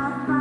Bye.